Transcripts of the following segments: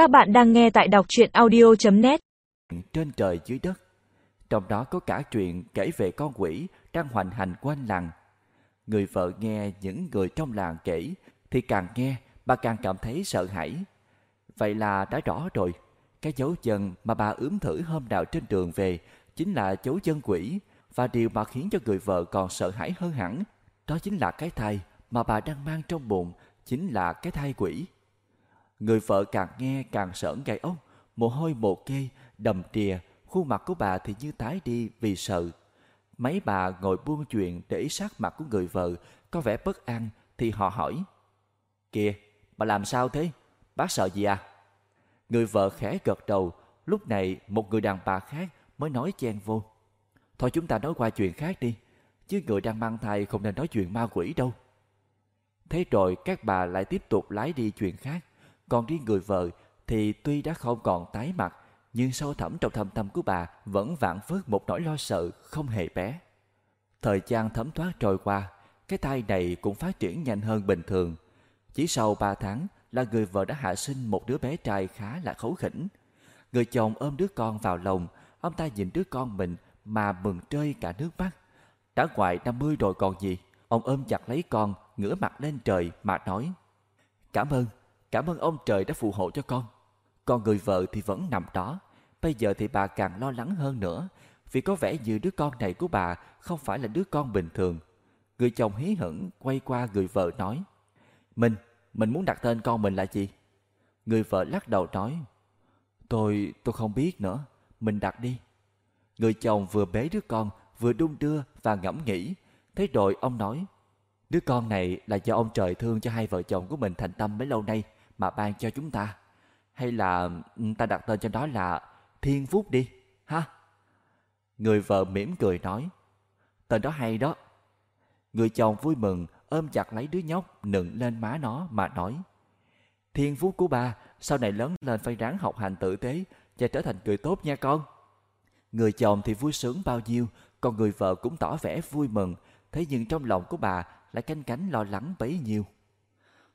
Các bạn đang nghe tại đọc truyện audio.net trên trời dưới đất. Trong đó có cả chuyện kể về con quỷ đang hoành hành quanh làng. Người vợ nghe những người trong làng kể thì càng nghe bà càng cảm thấy sợ hãi. Vậy là đã rõ rồi, cái dấu chân mà bà ướm thử hôm nào trên đường về chính là dấu chân quỷ và điều mà khiến cho người vợ còn sợ hãi hơn hẳn đó chính là cái thai mà bà đang mang trong bụng chính là cái thai quỷ. Người vợ càng nghe càng sởn gai ốc, mồ hôi một kê, đầm trìa, khuôn mặt của bà thì như tái đi vì sợ. Mấy bà ngồi buông chuyện để ý sát mặt của người vợ, có vẻ bất an thì họ hỏi. Kìa, bà làm sao thế? Bác sợ gì à? Người vợ khẽ gật đầu, lúc này một người đàn bà khác mới nói chen vô. Thôi chúng ta nói qua chuyện khác đi, chứ người đang mang thai không nên nói chuyện ma quỷ đâu. Thế rồi các bà lại tiếp tục lái đi chuyện khác, còn riêng người vợ thì tuy đã không còn tái mặt, nhưng sâu thẳm trong thâm tâm của bà vẫn vạn vớt một nỗi lo sợ không hề bé. Thời gian thấm thoát trôi qua, cái thai này cũng phát triển nhanh hơn bình thường. Chỉ sau ba tháng là người vợ đã hạ sinh một đứa bé trai khá là khấu khỉnh. Người chồng ôm đứa con vào lòng, ông ta nhìn đứa con mình mà mừng rơi cả nước mắt. Đã ngoài năm mươi rồi còn gì, ông ôm chặt lấy con, ngửa mặt lên trời mà nói. Cảm ơn, cảm ơn ông trời đã phù hộ cho con. Còn người vợ thì vẫn nằm đó. Bây giờ thì bà càng lo lắng hơn nữa, vì có vẻ như đứa con này của bà không phải là đứa con bình thường. Người chồng hí hửng quay qua người vợ nói. Mình, mình muốn đặt tên con mình là gì? Người vợ lắc đầu nói. Tôi, tôi không biết nữa, mình đặt đi. Người chồng vừa bế đứa con, vừa đung đưa và ngẫm nghĩ. Thế rồi ông nói, đứa con này là do ông trời thương cho hai vợ chồng của mình thành tâm mấy lâu nay mà ban cho chúng ta. Hay là ừ, ta đặt tên cho nó là Thiên Phúc đi, ha? Người vợ mỉm cười nói, tên đó hay đó. Người chồng vui mừng ôm chặt lấy đứa nhóc nựng lên má nó mà nói, Thiên Phúc của ba sau này lớn lên phải ráng học hành tử tế và trở thành người tốt nha con. Người chồng thì vui sướng bao nhiêu, còn người vợ cũng tỏ vẻ vui mừng, thế nhưng trong lòng của bà lại canh cánh lo lắng bấy nhiêu.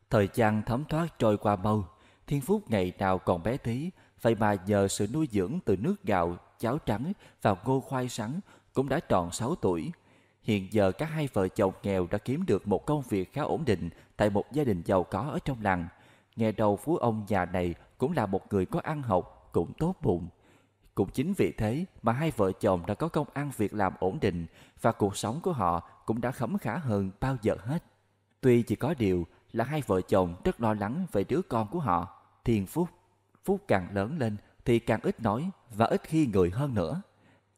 Thời gian thấm thoát trôi qua mau, Thiên Phúc ngày nào còn bé tí, vậy mà nhờ sự nuôi dưỡng từ nước gạo, cháo trắng và ngô khoai sắn cũng đã tròn 6 tuổi. Hiện giờ cả hai vợ chồng nghèo đã kiếm được một công việc khá ổn định tại một gia đình giàu có ở trong làng. Nghe đầu phú ông nhà này cũng là một người có ăn học, cũng tốt bụng. Cũng chính vì thế mà hai vợ chồng đã có công ăn việc làm ổn định và cuộc sống của họ cũng đã khấm khá hơn bao giờ hết. Tuy chỉ có điều là hai vợ chồng rất lo lắng về đứa con của họ, Thiên Phúc. Phúc càng lớn lên thì càng ít nói và ít khi người hơn nữa.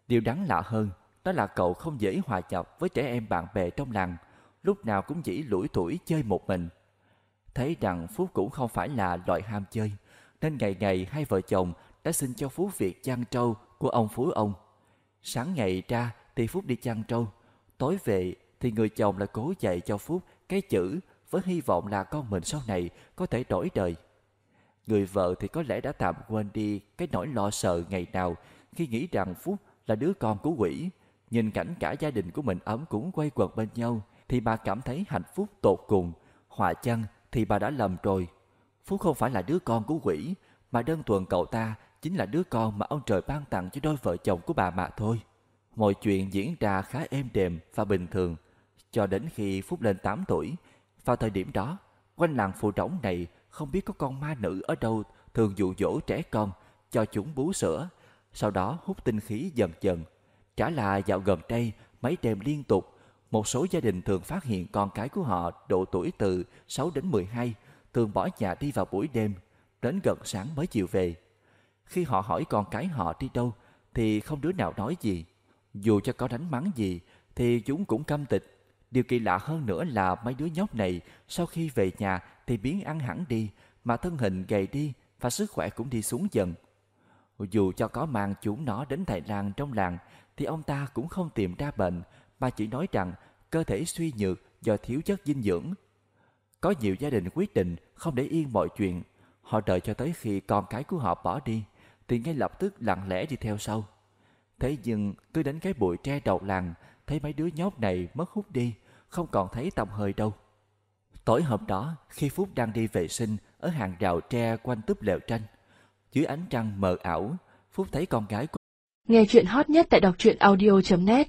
Điều đáng lạ hơn đó là cậu không dễ hòa nhập với trẻ em bạn bè trong làng, lúc nào cũng chỉ lủi tuổi chơi một mình. Thấy rằng Phúc cũng không phải là loại ham chơi, nên ngày ngày hai vợ chồng đã xin cho phú việc chăn trâu của ông Phú ông. Sáng ngày ra thì Phúc đi chăn trâu, tối về thì người chồng lại cố dạy cho Phúc cái chữ với hy vọng là con mình sau này có thể đổi đời. Người vợ thì có lẽ đã tạm quên đi cái nỗi lo sợ ngày nào khi nghĩ rằng Phúc là đứa con của quỷ. Nhìn cảnh cả gia đình của mình ấm cúng quay quần bên nhau thì bà cảm thấy hạnh phúc tột cùng. Họa chăng thì bà đã lầm rồi. Phúc không phải là đứa con của quỷ, mà đơn thuần cậu ta chính là đứa con mà ông trời ban tặng cho đôi vợ chồng của bà mà thôi. Mọi chuyện diễn ra khá êm đềm và bình thường cho đến khi Phúc lên 8 tuổi. Vào thời điểm đó, quanh làng phù trống này không biết có con ma nữ ở đâu thường dụ dỗ trẻ con cho chúng bú sữa, sau đó hút tinh khí dần dần. Trả là dạo gần đây, mấy đêm liên tục, một số gia đình thường phát hiện con cái của họ độ tuổi từ 6 đến 12, thường bỏ nhà đi vào buổi đêm, đến gần sáng mới chịu về. Khi họ hỏi con cái họ đi đâu, thì không đứa nào nói gì. Dù cho có đánh mắng gì, thì chúng cũng câm tịch. Điều kỳ lạ hơn nữa là mấy đứa nhóc này sau khi về nhà thì biến ăn hẳn đi, mà thân hình gầy đi và sức khỏe cũng đi xuống dần. Dù cho có mang chúng nó đến thầy làng trong làng thì ông ta cũng không tìm ra bệnh mà chỉ nói rằng cơ thể suy nhược do thiếu chất dinh dưỡng. Có nhiều gia đình quyết định không để yên mọi chuyện. Họ đợi cho tới khi con cái của họ bỏ đi thì ngay lập tức lặng lẽ đi theo sau. Thế nhưng cứ đến cái bụi tre đầu làng thấy mấy đứa nhóc này mất hút đi, không còn thấy tầm hơi đâu. Tối hôm đó, khi Phúc đang đi vệ sinh ở hàng rào tre quanh túp lều tranh, Dưới ánh trăng mờ ảo, Phúc thấy con gái của Nghe chuyện hot nhất tại đọc truyện audio.net